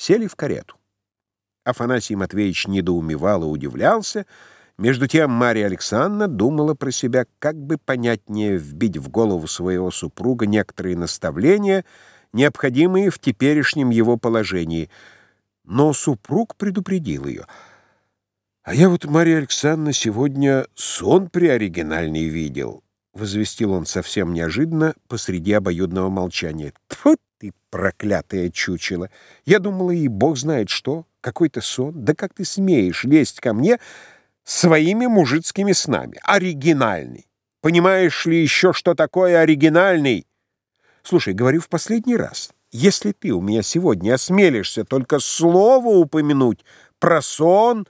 Сели в карету. Афанасий Матвеевич недоумевал и удивлялся. Между тем Марья Александровна думала про себя, как бы понятнее вбить в голову своего супруга некоторые наставления, необходимые в теперешнем его положении. Но супруг предупредил ее. «А я вот, Марья Александровна, сегодня сон приоригинальный видел», — возвестил он совсем неожиданно посреди обоюдного молчания. «Тьфу ты, проклятая чучело! Я думала, и бог знает что, какой-то сон. Да как ты смеешь лезть ко мне своими мужицкими снами? Оригинальный! Понимаешь ли еще, что такое оригинальный? Слушай, говорю в последний раз, если ты у меня сегодня осмелишься только слово упомянуть про сон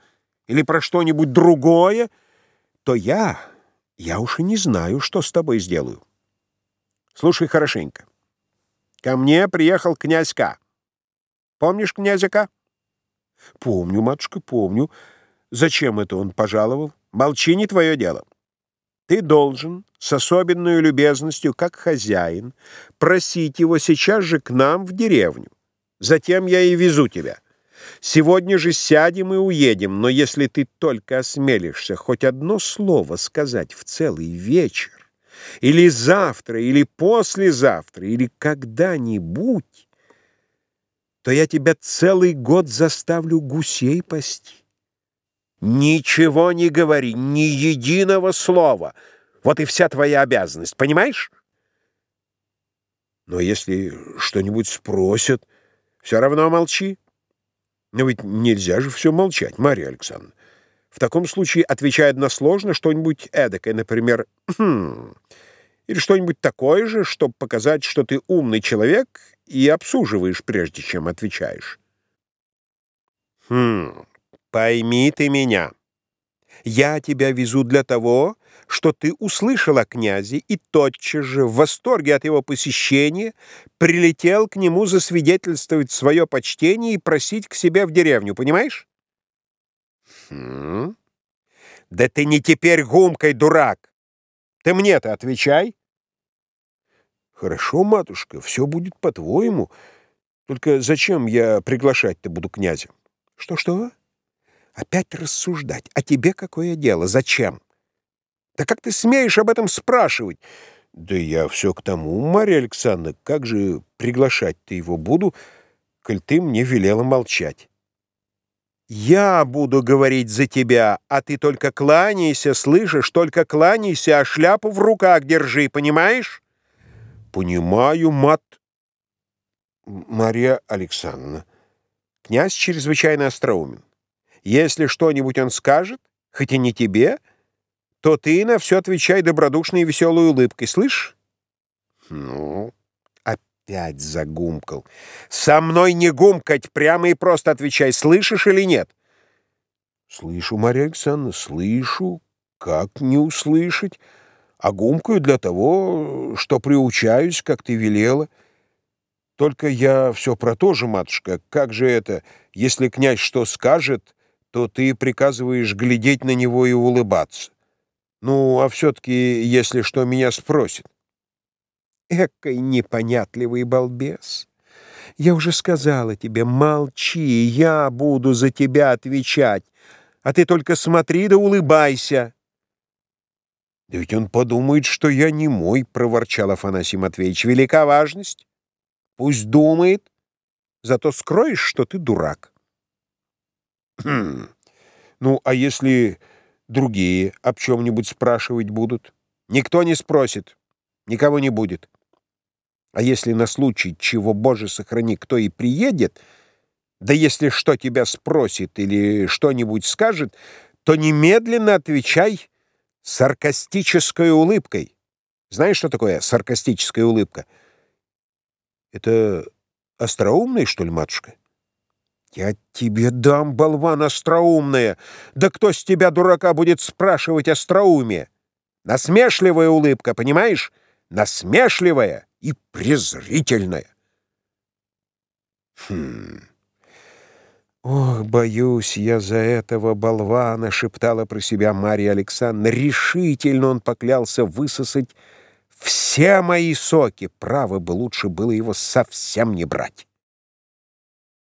или про что-нибудь другое, то я, я уж и не знаю, что с тобой сделаю. Слушай хорошенько. Ко мне приехал князь К. Помнишь князя К? Помню, матушка, помню. Зачем это он пожаловал? Молчи, не твое дело. Ты должен с особенной любезностью, как хозяин, просить его сейчас же к нам в деревню. Затем я и везу тебя. Сегодня же сядем и уедем, но если ты только осмелишься хоть одно слово сказать в целый вечер, или завтра, или послезавтра, или когда-нибудь, то я тебя целый год заставлю гусей пасти. Ничего не говори, ни единого слова. Вот и вся твоя обязанность, понимаешь? Но если что-нибудь спросят, все равно молчи. Но ведь нельзя же все молчать, Марья Александровна. В таком случае отвечай односложно что-нибудь эдакое, например, «хм», или что-нибудь такое же, чтобы показать, что ты умный человек и обсуживаешь, прежде чем отвечаешь. «Хм, Пойми ты меня. Я тебя везу для того, что ты услышал о князе и тотчас же, в восторге от его посещения, прилетел к нему засвидетельствовать свое почтение и просить к себе в деревню, понимаешь? Хм. Да ты не теперь гумкой, дурак. Ты мне-то отвечай. Хорошо, матушка, все будет по-твоему. Только зачем я приглашать-то буду князя? Что-что? Опять рассуждать. А тебе какое дело? Зачем? Да как ты смеешь об этом спрашивать? Да я все к тому, Марья Александровна, как же приглашать-то его буду, коль ты мне велела молчать? Я буду говорить за тебя, а ты только кланяйся, слышишь, только кланяйся, а шляпу в руках держи, понимаешь? Понимаю, мат... Марья Александровна. Князь чрезвычайно остроумен. Если что-нибудь он скажет, хоть и не тебе, то ты на все отвечай добродушной и веселой улыбкой, слышь? Ну, опять загумкал. Со мной не гумкать, прямо и просто отвечай, слышишь или нет? Слышу, Марья Александровна, слышу. Как не услышать? А гумкаю для того, что приучаюсь, как ты велела. Только я все про то же, матушка. Как же это, если князь что скажет, то ты приказываешь глядеть на него и улыбаться. Ну, а все-таки, если что, меня спросит. Экой непонятливый балбес. Я уже сказала тебе, молчи, я буду за тебя отвечать, а ты только смотри да улыбайся. Да ведь он подумает, что я не мой, проворчал Афанасий Матвеевич. Велика важность. Пусть думает, зато скроешь, что ты дурак. Хм. Ну, а если другие об чем-нибудь спрашивать будут? Никто не спросит, никого не будет. А если на случай, чего, Боже, сохрани, кто и приедет, да если что тебя спросит или что-нибудь скажет, то немедленно отвечай саркастической улыбкой. Знаешь, что такое саркастическая улыбка? Это остроумный, что ли, матушка? «Я тебе дам, болван остроумная! Да кто с тебя, дурака, будет спрашивать остроумие? Насмешливая улыбка, понимаешь? Насмешливая и презрительная!» «Хм...» «Ох, боюсь я за этого болвана!» — шептала про себя Марья Александровна. «Решительно он поклялся высосать все мои соки. Право бы лучше было его совсем не брать».